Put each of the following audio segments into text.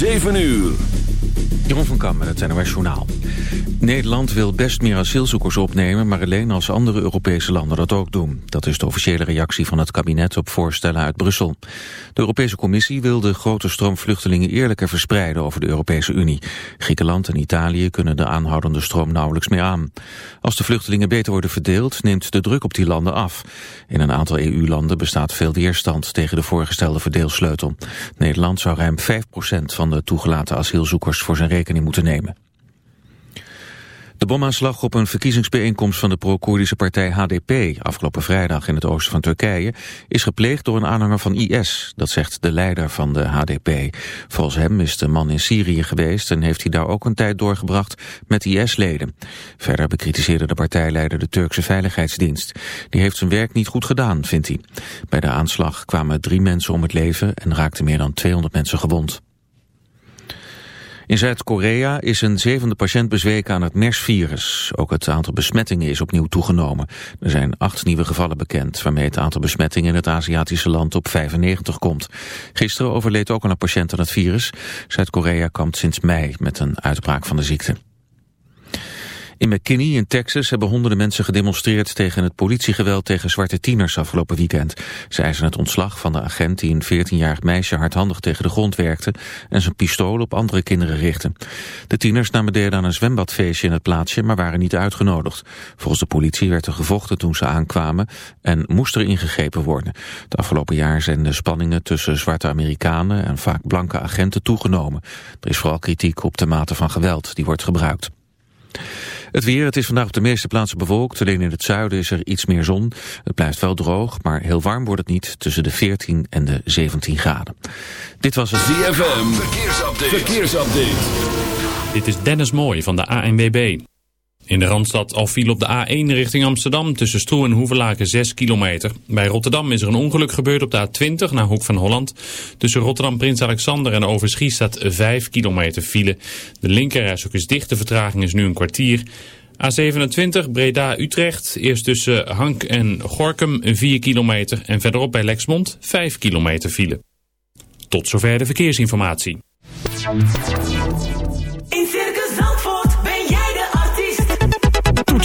7 uur. Jeroen van Kam met het NOS Journaal. Nederland wil best meer asielzoekers opnemen... maar alleen als andere Europese landen dat ook doen. Dat is de officiële reactie van het kabinet op voorstellen uit Brussel. De Europese Commissie wil de grote stroom vluchtelingen... eerlijker verspreiden over de Europese Unie. Griekenland en Italië kunnen de aanhoudende stroom nauwelijks meer aan. Als de vluchtelingen beter worden verdeeld... neemt de druk op die landen af. In een aantal EU-landen bestaat veel weerstand... tegen de voorgestelde verdeelsleutel. Nederland zou ruim 5% van de toegelaten asielzoekers... voor zijn rekening moeten nemen. De bomaanslag op een verkiezingsbijeenkomst van de pro-Koerdische partij HDP afgelopen vrijdag in het oosten van Turkije is gepleegd door een aanhanger van IS, dat zegt de leider van de HDP. Volgens hem is de man in Syrië geweest en heeft hij daar ook een tijd doorgebracht met IS-leden. Verder bekritiseerde de partijleider de Turkse Veiligheidsdienst. Die heeft zijn werk niet goed gedaan, vindt hij. Bij de aanslag kwamen drie mensen om het leven en raakten meer dan 200 mensen gewond. In Zuid-Korea is een zevende patiënt bezweken aan het MERS-virus. Ook het aantal besmettingen is opnieuw toegenomen. Er zijn acht nieuwe gevallen bekend, waarmee het aantal besmettingen in het Aziatische land op 95 komt. Gisteren overleed ook een patiënt aan het virus. Zuid-Korea kampt sinds mei met een uitbraak van de ziekte. In McKinney in Texas hebben honderden mensen gedemonstreerd tegen het politiegeweld tegen zwarte tieners afgelopen weekend. Ze eisen het ontslag van de agent die een 14-jarig meisje hardhandig tegen de grond werkte en zijn pistool op andere kinderen richtte. De tieners namen deel aan een zwembadfeestje in het plaatsje, maar waren niet uitgenodigd. Volgens de politie werd er gevochten toen ze aankwamen en moest er ingegrepen worden. De afgelopen jaar zijn de spanningen tussen zwarte Amerikanen en vaak blanke agenten toegenomen. Er is vooral kritiek op de mate van geweld die wordt gebruikt. Het weer, het is vandaag op de meeste plaatsen bewolkt. Alleen in het zuiden is er iets meer zon. Het blijft wel droog, maar heel warm wordt het niet. Tussen de 14 en de 17 graden. Dit was het ZFM. Verkeersupdate. Verkeersupdate. Dit is Dennis Mooij van de ANWB. In de Randstad al viel op de A1 richting Amsterdam tussen Stroe en Hoevelaken 6 kilometer. Bij Rotterdam is er een ongeluk gebeurd op de A20 naar Hoek van Holland. Tussen Rotterdam Prins Alexander en Overschie staat 5 kilometer file. De linkerreis is dicht, de vertraging is nu een kwartier. A27 Breda-Utrecht, eerst tussen Hank en Gorkum 4 kilometer en verderop bij Lexmond 5 kilometer file. Tot zover de verkeersinformatie.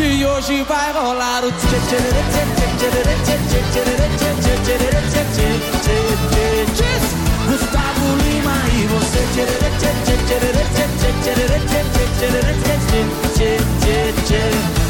Hoje vai rolar o tchê tchê tchê tchê tchê tchê tchê tchê tchê tchê tchê tchê tchê tchê tchê tchê Gustavo Lima e você tchê tchê tchê tchê tchê tchê tchê tchê tchê tchê tchê tchê tchê Se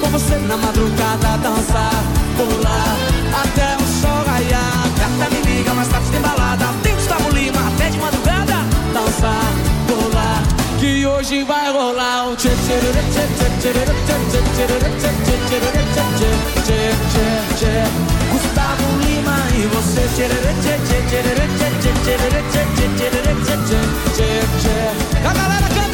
com você na madrugada, dançar, pular até o sol raiar. Gata, me liga, mais tarde tem balada. Tem Gustavo Lima até de madrugada, dançar, pular. Que hoje vai rolar o tchê tchê tchê tchê tchê tchê tchê tchê tchê Gustavo Lima e você tchê tchê tchê tchê tchê tchê tchê tchê tchê tchê tchê tchê A galera canta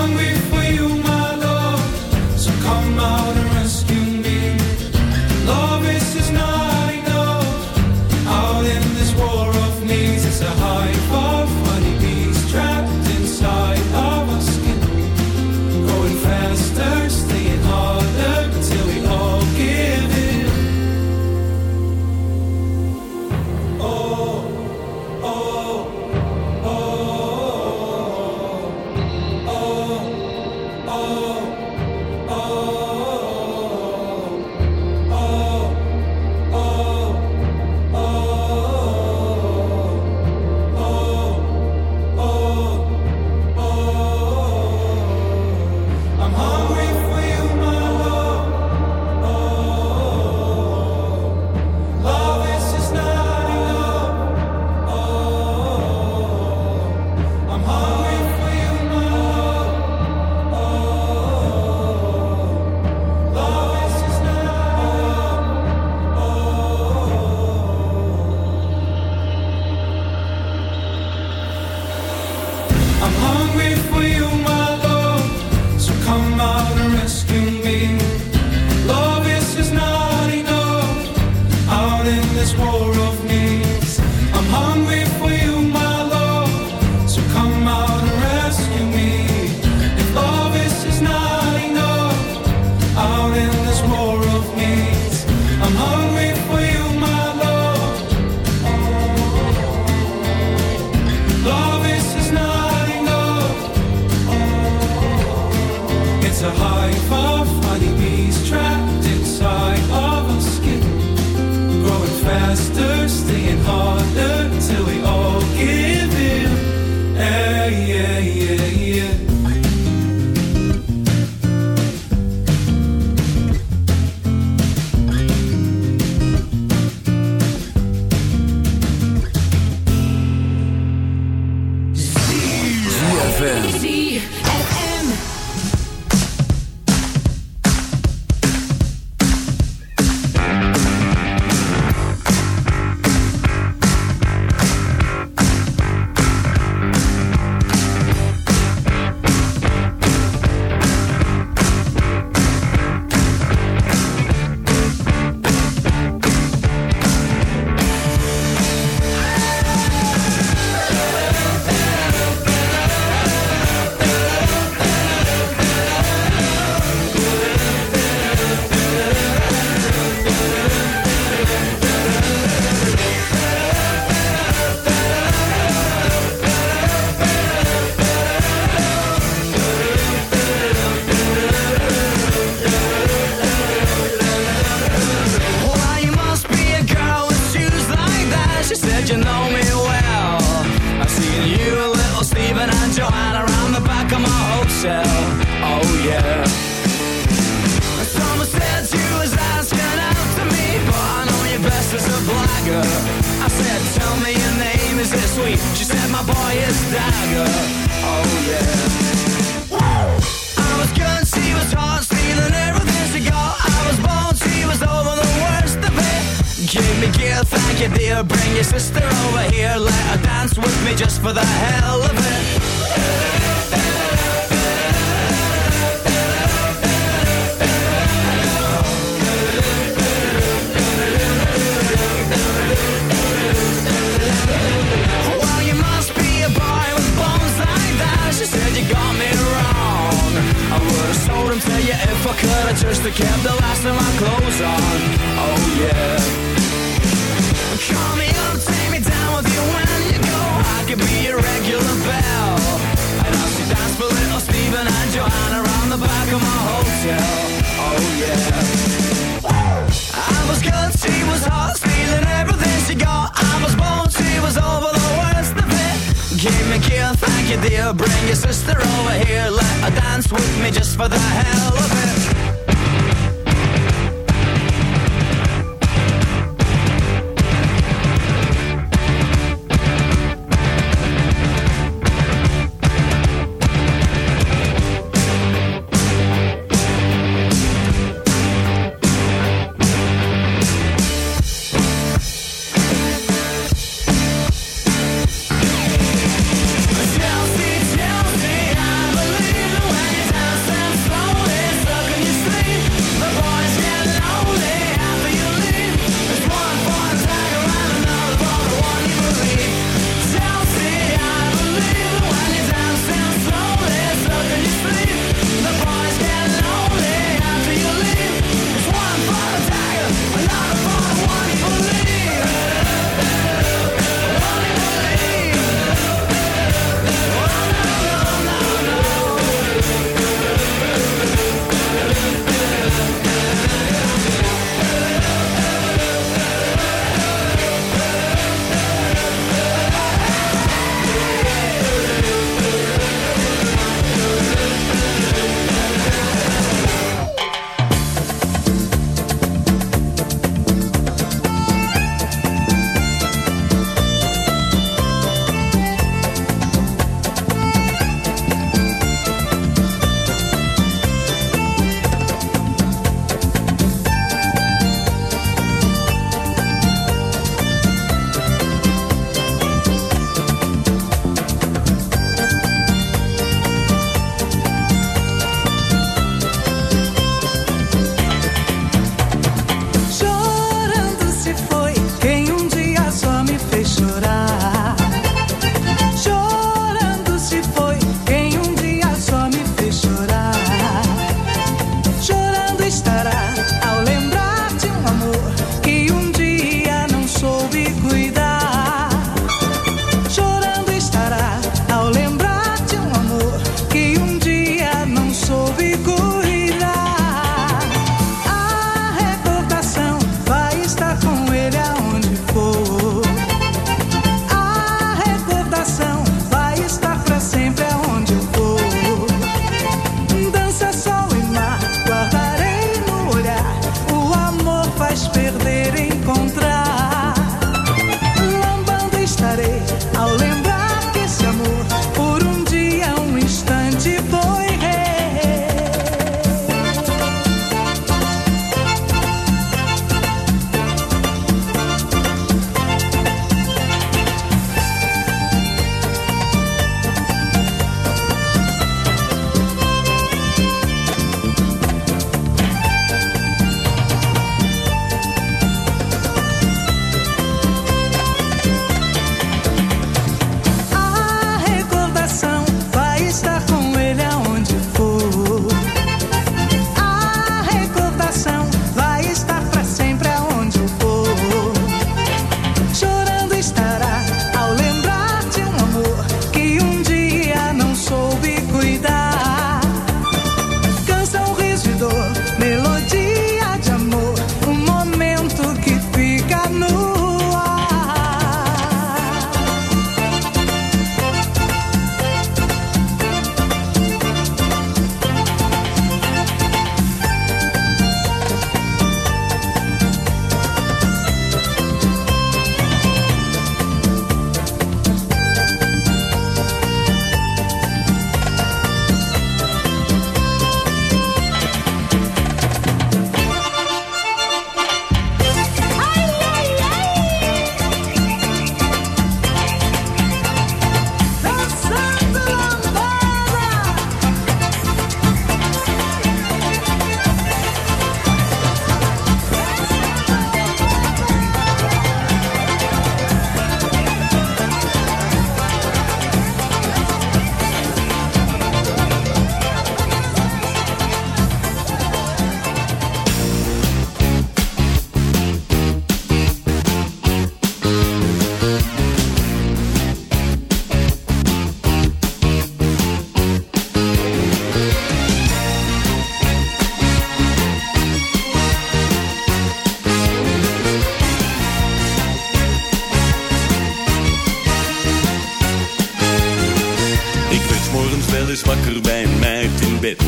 Bed.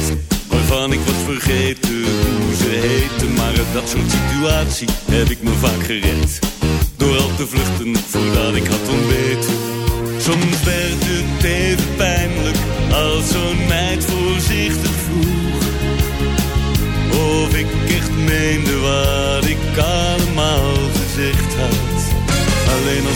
Waarvan ik was vergeten hoe ze heette. Maar uit dat soort situatie heb ik me vaak gered. Door al te vluchten voordat ik had ontbeten. Soms werd het even pijnlijk als zo'n meid voorzichtig vroeg. Of ik echt meende wat ik allemaal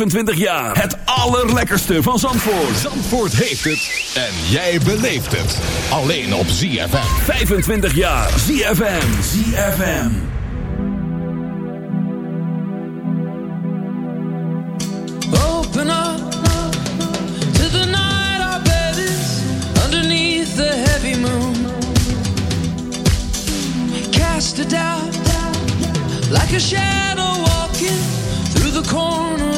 25 jaar. Het allerlekkerste van Zandvoort. Zandvoort heeft het. En jij beleeft het. Alleen op ZFM. 25 jaar. ZFM. ZFM. Open up to the night our bed is underneath the heavy moon. Cast it out like a shadow walking through the corn.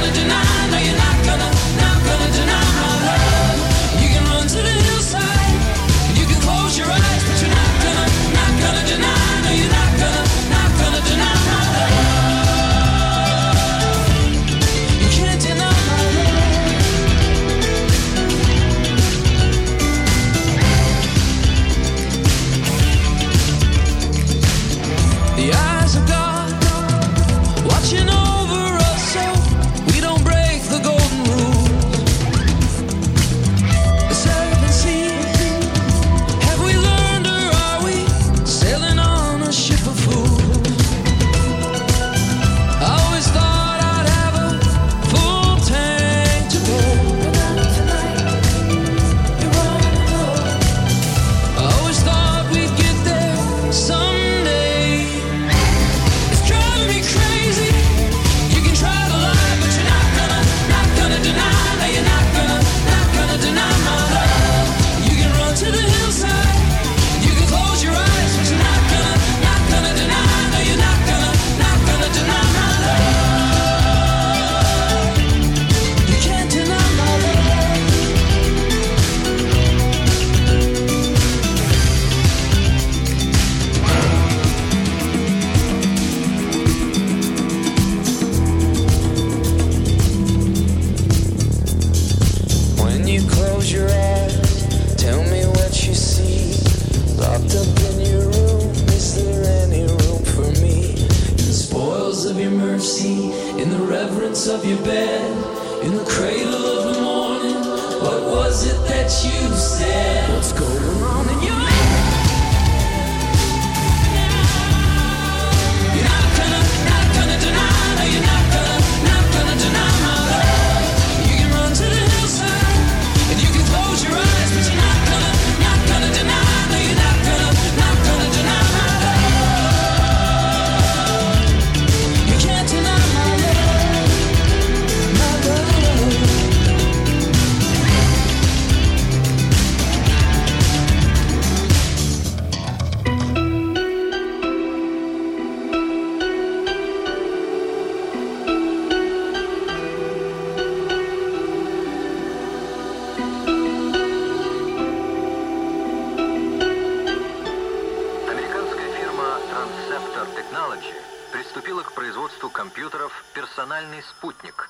gonna deny, no, you're not gonna, not gonna deny. специальный спутник,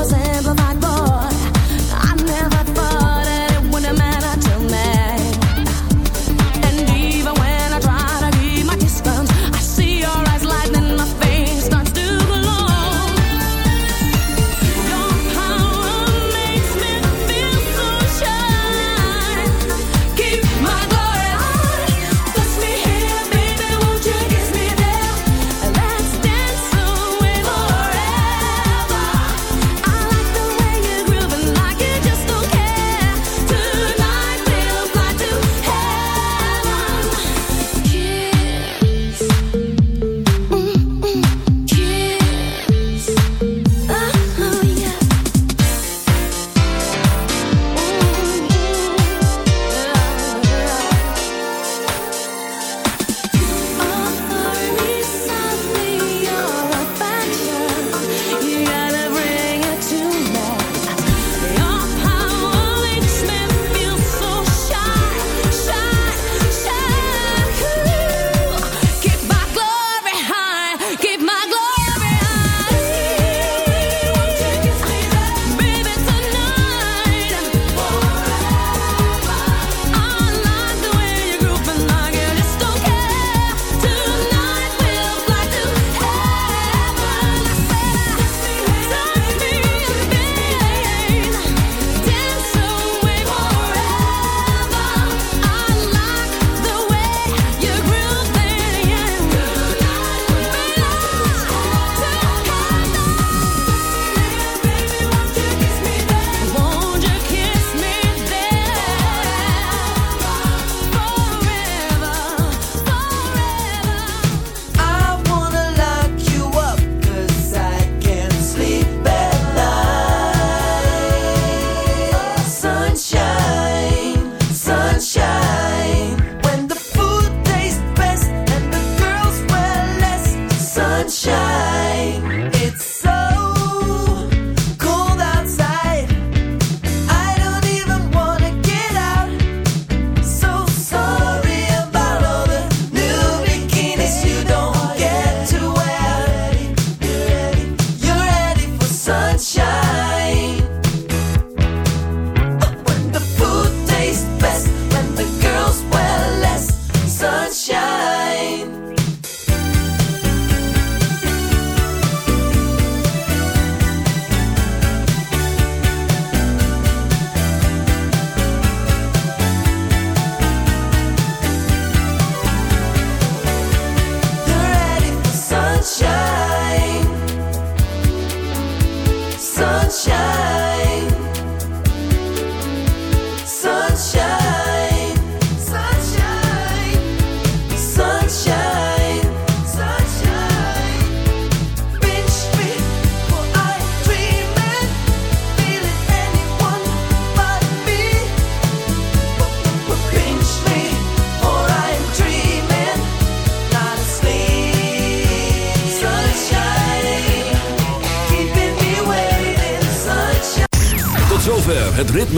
was in